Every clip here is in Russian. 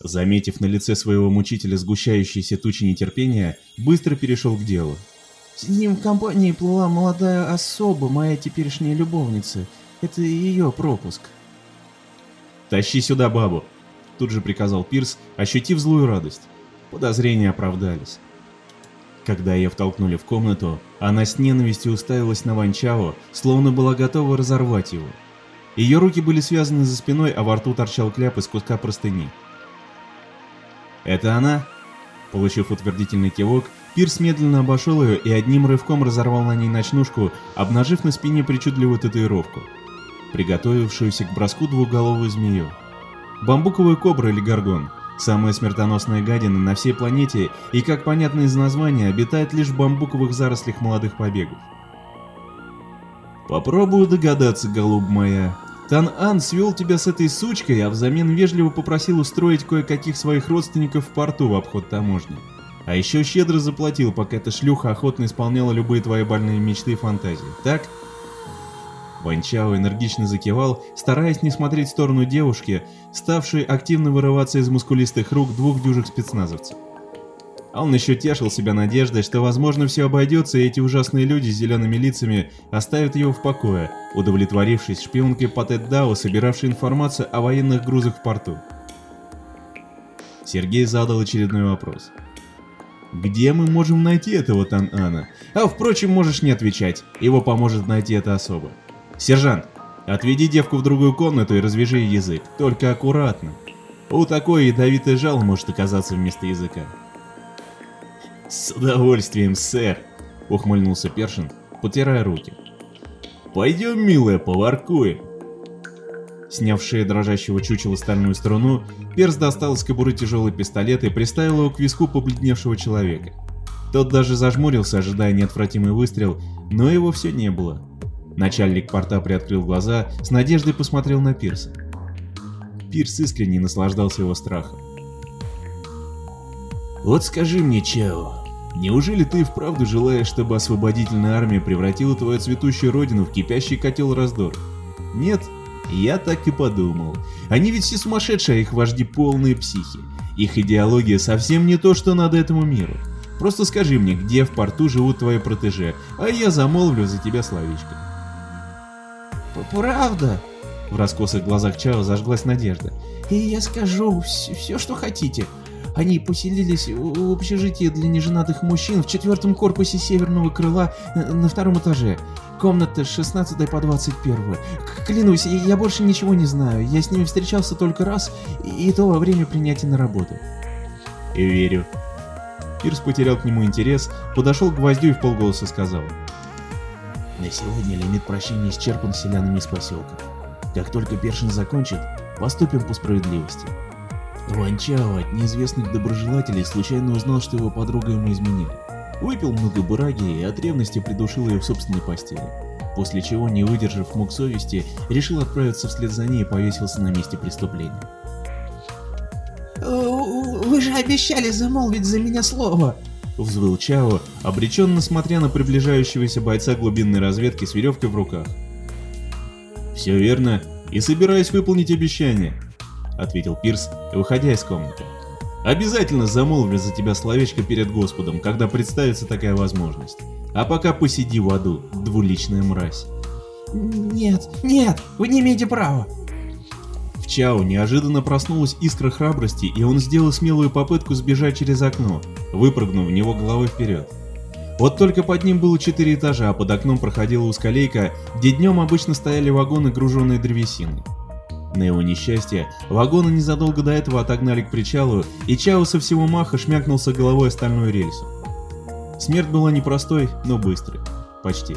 Заметив на лице своего мучителя сгущающиеся тучи нетерпения, быстро перешел к делу. С ним в компании плыла молодая особа, моя теперешняя любовница. Это ее пропуск. «Тащи сюда бабу!» — тут же приказал Пирс, ощутив злую радость. Подозрения оправдались. Когда ее втолкнули в комнату, она с ненавистью уставилась на Ванчао, словно была готова разорвать его. Ее руки были связаны за спиной, а во рту торчал кляп из куска простыни. «Это она?» Получив утвердительный кивок, Пирс медленно обошел ее и одним рывком разорвал на ней ночнушку, обнажив на спине причудливую татуировку, приготовившуюся к броску двуголовую змею. Бамбуковая кобра или горгон – самая смертоносная гадина на всей планете и, как понятно из названия, обитает лишь в бамбуковых зарослях молодых побегов. Попробую догадаться, голуб моя. Тан-Ан свел тебя с этой сучкой, а взамен вежливо попросил устроить кое-каких своих родственников в порту в обход таможни. А еще щедро заплатил, пока эта шлюха охотно исполняла любые твои больные мечты и фантазии, так? Ванчао энергично закивал, стараясь не смотреть в сторону девушки, ставшей активно вырываться из мускулистых рук двух дюжих спецназовцев. Он еще тешил себя надеждой, что возможно все обойдется, и эти ужасные люди с зелеными лицами оставят его в покое, удовлетворившись шпионкой Патет Дао, собиравшей информацию о военных грузах в порту. Сергей задал очередной вопрос. Где мы можем найти этого Тан-Ана? А впрочем, можешь не отвечать, его поможет найти это особо. Сержант, отведи девку в другую комнату и развяжи язык, только аккуратно. У такой ядовитый жал может оказаться вместо языка. С удовольствием, сэр, ухмыльнулся Першин, потирая руки. Пойдем, милая, поваркуем. Сняв шею дрожащего чучела стальную струну, Перс достал из кобуры тяжелый пистолет и приставил его к виску побледневшего человека. Тот даже зажмурился, ожидая неотвратимый выстрел, но его все не было. Начальник порта приоткрыл глаза, с надеждой посмотрел на Пирса. Пирс искренне наслаждался его страхом. «Вот скажи мне, Чао, неужели ты вправду желаешь, чтобы освободительная армия превратила твою цветущую родину в кипящий котел раздор? Нет? Я так и подумал. Они ведь все сумасшедшие, а их вожди полные психи. Их идеология совсем не то, что надо этому миру. Просто скажи мне, где в порту живут твои протеже, а я замолвлю за тебя словечко. Правда? В раскосых глазах Чао зажглась надежда. И я скажу все, все, что хотите. Они поселились в общежитии для неженатых мужчин в четвертом корпусе северного крыла на втором этаже. Комната с 16 по 21. Клянусь, я больше ничего не знаю. Я с ними встречался только раз, и то во время принятия на работу. И верю. Пирс потерял к нему интерес, подошел к гвоздю и в полголоса сказал. На сегодня лимит прощения исчерпан селянами из поселка. Как только Першин закончит, поступим по справедливости. Ванчао от неизвестных доброжелателей случайно узнал, что его подруга ему изменили. Выпил много бураги и от ревности придушил ее в собственной постели. После чего, не выдержав мук совести, решил отправиться вслед за ней и повесился на месте преступления. «Вы же обещали замолвить за меня слово!» Взвыл Чао, обреченно смотря на приближающегося бойца глубинной разведки с веревкой в руках. «Все верно, и собираюсь выполнить обещание», — ответил Пирс, выходя из комнаты. Обязательно замолвлю за тебя словечко перед Господом, когда представится такая возможность. А пока посиди в аду, двуличная мразь. Нет, нет, вы не имеете права. В Чао неожиданно проснулась искра храбрости, и он сделал смелую попытку сбежать через окно, выпрыгнув в него головой вперед. Вот только под ним было четыре этажа, а под окном проходила узколейка, где днем обычно стояли вагоны, груженные древесиной. На его несчастье, вагоны незадолго до этого отогнали к причалу, и Чао со всего маха шмякнулся головой о стальную рельсу. Смерть была непростой, но быстрой. Почти.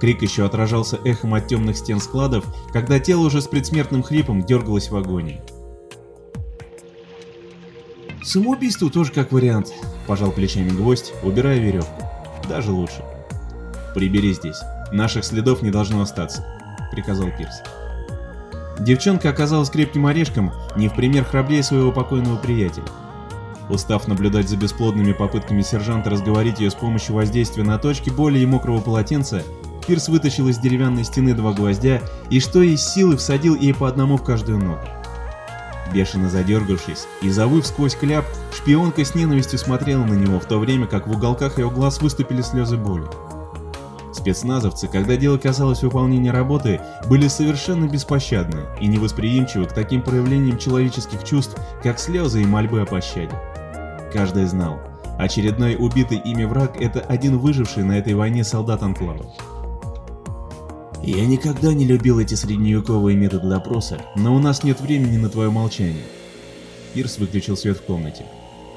Крик еще отражался эхом от темных стен складов, когда тело уже с предсмертным хрипом дергалось в вагоне. Самоубийство тоже как вариант, пожал плечами гвоздь, убирая веревку. Даже лучше. Прибери здесь. Наших следов не должно остаться, приказал Пирс. Девчонка оказалась крепким орешком, не в пример храбрее своего покойного приятеля. Устав наблюдать за бесплодными попытками сержанта разговорить ее с помощью воздействия на точки боли и мокрого полотенца, Пирс вытащил из деревянной стены два гвоздя и что из силы всадил ей по одному в каждую ногу. Бешено задергавшись и завыв сквозь кляп, шпионка с ненавистью смотрела на него, в то время как в уголках ее глаз выступили слезы боли. Спецназовцы, когда дело касалось выполнения работы, были совершенно беспощадны и невосприимчивы к таким проявлениям человеческих чувств, как слезы и мольбы о пощаде. Каждый знал, очередной убитый ими враг – это один выживший на этой войне солдат Анклава. Я никогда не любил эти средневековые методы допроса, но у нас нет времени на твое молчание. Пирс выключил свет в комнате.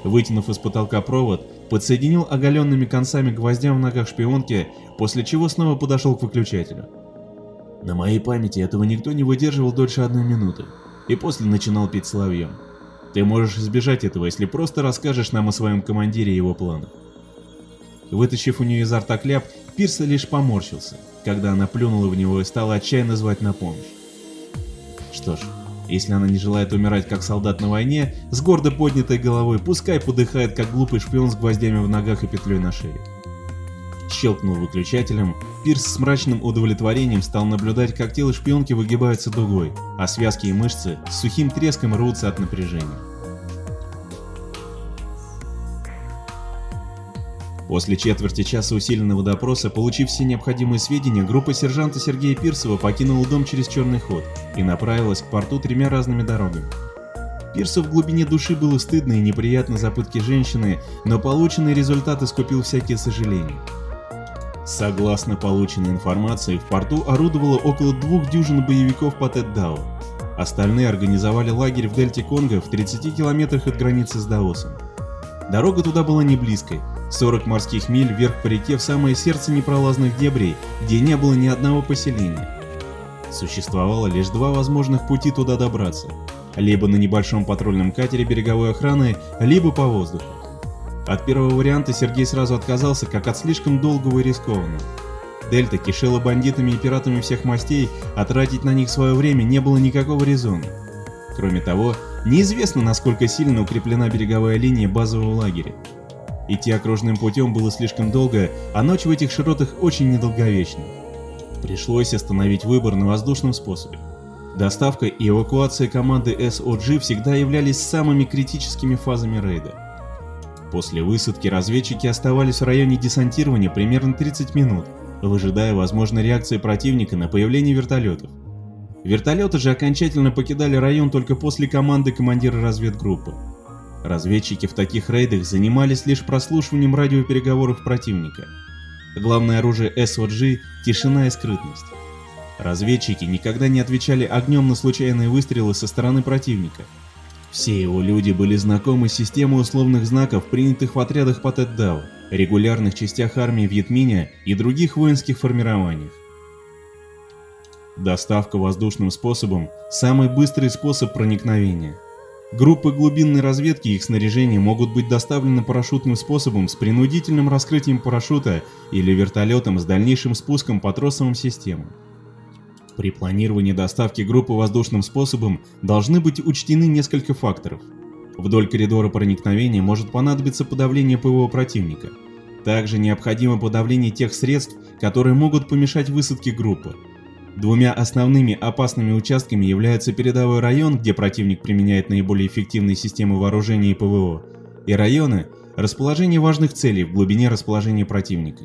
Вытянув из потолка провод, подсоединил оголенными концами гвоздям в ногах шпионки, после чего снова подошел к выключателю. На моей памяти этого никто не выдерживал дольше одной минуты, и после начинал пить соловьем. Ты можешь избежать этого, если просто расскажешь нам о своем командире и его планах. Вытащив у нее изо рта кляп, Пирс лишь поморщился, когда она плюнула в него и стала отчаянно звать на помощь. Что ж, если она не желает умирать как солдат на войне, с гордо поднятой головой пускай подыхает как глупый шпион с гвоздями в ногах и петлей на шее. Щелкнул выключателем, Пирс с мрачным удовлетворением стал наблюдать, как тело шпионки выгибается дугой, а связки и мышцы с сухим треском рвутся от напряжения. После четверти часа усиленного допроса, получив все необходимые сведения, группа сержанта Сергея Пирсова покинула дом через черный ход и направилась к порту тремя разными дорогами. Пирсу в глубине души было стыдно и неприятно за пытки женщины, но полученный результат искупил всякие сожаления. Согласно полученной информации, в порту орудовало около двух дюжин боевиков по Теддао. Остальные организовали лагерь в дельте Конго в 30 километрах от границы с Даосом. Дорога туда была не близкой, 40 морских миль вверх по реке в самое сердце непролазных дебрей, где не было ни одного поселения. Существовало лишь два возможных пути туда добраться, либо на небольшом патрульном катере береговой охраны, либо по воздуху. От первого варианта Сергей сразу отказался, как от слишком долгого и рискованного. Дельта кишела бандитами и пиратами всех мастей, а тратить на них свое время не было никакого резона. Кроме того, неизвестно, насколько сильно укреплена береговая линия базового лагеря. Идти окружным путем было слишком долго, а ночь в этих широтах очень недолговечна. Пришлось остановить выбор на воздушном способе. Доставка и эвакуация команды SOG всегда являлись самыми критическими фазами рейда. После высадки разведчики оставались в районе десантирования примерно 30 минут, выжидая возможной реакции противника на появление вертолетов. Вертолеты же окончательно покидали район только после команды командира разведгруппы. Разведчики в таких рейдах занимались лишь прослушиванием радиопереговоров противника. Главное оружие SOG – тишина и скрытность. Разведчики никогда не отвечали огнем на случайные выстрелы со стороны противника. Все его люди были знакомы с системой условных знаков, принятых в отрядах по Теддау, регулярных частях армии Вьетминя и других воинских формированиях. Доставка воздушным способом – самый быстрый способ проникновения – Группы глубинной разведки и их снаряжение могут быть доставлены парашютным способом с принудительным раскрытием парашюта или вертолетом с дальнейшим спуском по тросовым системам. При планировании доставки группы воздушным способом должны быть учтены несколько факторов. Вдоль коридора проникновения может понадобиться подавление ПВО противника. Также необходимо подавление тех средств, которые могут помешать высадке группы, Двумя основными опасными участками являются передовой район, где противник применяет наиболее эффективные системы вооружения и ПВО, и районы – расположение важных целей в глубине расположения противника.